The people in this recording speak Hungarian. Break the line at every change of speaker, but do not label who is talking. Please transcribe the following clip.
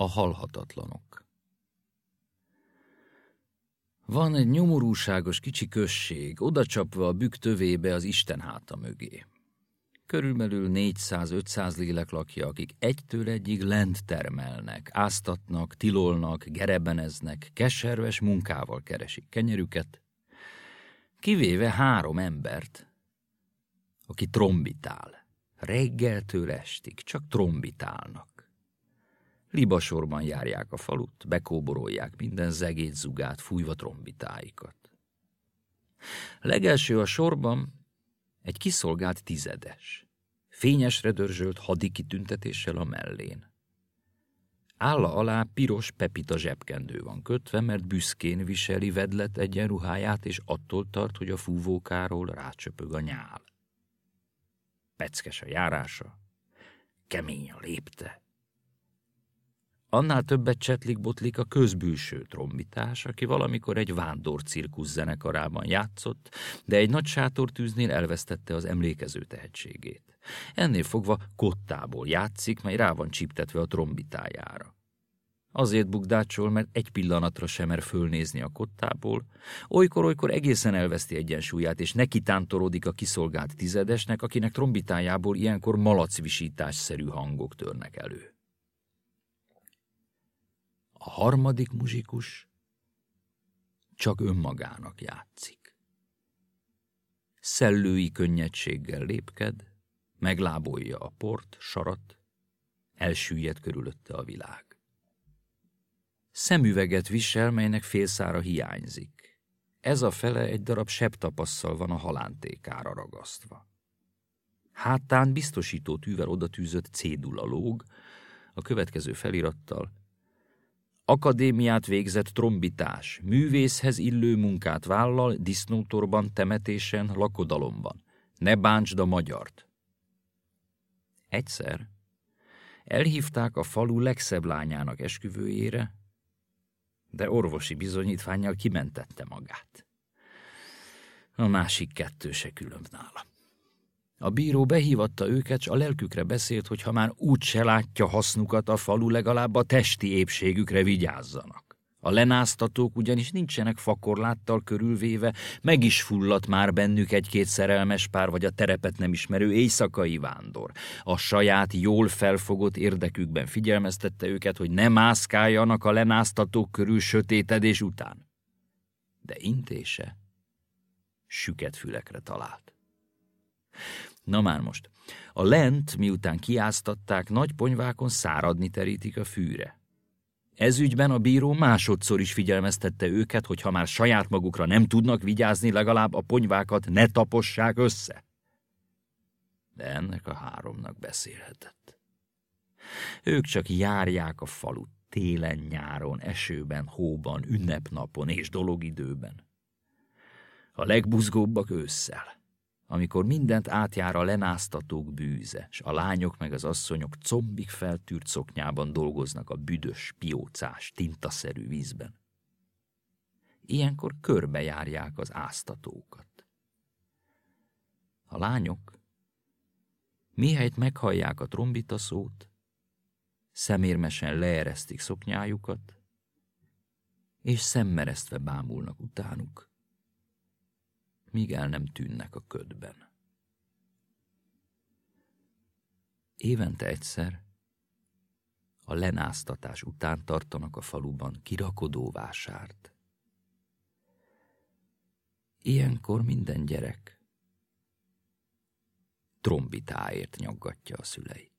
A halhatatlanok Van egy nyomorúságos kicsi község, odacsapva a bükk tövébe az Isten háta mögé. Körülbelül 400-500 lélek lakja, akik egytől egyig lent termelnek, áztatnak, tilolnak, gerebeneznek, keserves munkával keresik kenyerüket, kivéve három embert, aki trombitál. Reggeltől estig csak trombitálnak. Libasorban járják a falut, bekóborolják minden zegét zugát, fújva trombitáikat. Legelső a sorban egy kiszolgált tizedes, fényesre dörzsölt hadikitüntetéssel a mellén. Álla alá piros pepita zsebkendő van kötve, mert büszkén viseli vedlet egyenruháját, és attól tart, hogy a fúvókáról rácsöpög a nyál. Peckes a járása, kemény a lépte. Annál többet csetlik-botlik a közbülső trombitás, aki valamikor egy vándor cirkusz zenekarában játszott, de egy nagy sátortűznél elvesztette az emlékező tehetségét. Ennél fogva kottából játszik, mely rá van csíptetve a trombitájára. Azért bukdácsol, mert egy pillanatra sem mer fölnézni a kottából, olykor-olykor egészen elveszti egyensúlyát, és neki tántorodik a kiszolgált tizedesnek, akinek trombitájából ilyenkor malacvisításszerű hangok törnek elő. A harmadik muzsikus csak önmagának játszik. Szellői könnyedséggel lépked, meglábolja a port, sarat, elsüllyed körülötte a világ. Szemüveget visel, melynek félszára hiányzik. Ez a fele egy darab septapasszal van a halántékára ragasztva. Hátán biztosító tűvel odatűzött cédula lóg, a következő felirattal Akadémiát végzett trombitás, művészhez illő munkát vállal, disznótorban, temetésen, lakodalomban. Ne bántsd a magyart! Egyszer elhívták a falu legszebb lányának esküvőjére, de orvosi bizonyítványjal kimentette magát. A másik kettő se különb nála. A bíró behívatta őket, s a lelkükre beszélt, hogy ha már úgy se látja hasznukat a falu, legalább a testi épségükre vigyázzanak. A lenáztatók ugyanis nincsenek fakorláttal körülvéve, meg is fulladt már bennük egy-két szerelmes pár, vagy a terepet nem ismerő éjszakai vándor. A saját jól felfogott érdekükben figyelmeztette őket, hogy ne mászkáljanak a lenáztatók körül sötétedés után. De intése süket fülekre talált. Na már most, a lent, miután kiáztatták, nagy ponyvákon száradni terítik a fűre. Ezügyben a bíró másodszor is figyelmeztette őket, hogy ha már saját magukra nem tudnak vigyázni, legalább a ponyvákat ne tapossák össze. De ennek a háromnak beszélhetett. Ők csak járják a falut télen, nyáron, esőben, hóban, ünnepnapon és dologidőben. A legbuzgóbbak ősszel amikor mindent átjár a lenáztatók bűze, s a lányok meg az asszonyok combig feltűrt szoknyában dolgoznak a büdös, piócás, tintaszerű vízben. Ilyenkor körbejárják az áztatókat. A lányok, mihelyt meghallják a trombita szót, szemérmesen leeresztik szoknyájukat, és szemmeresztve bámulnak utánuk míg el nem tűnnek a ködben. Évente egyszer a lenáztatás után tartanak a faluban kirakodó vásárt. Ilyenkor minden gyerek trombitáért nyaggatja a szüleit.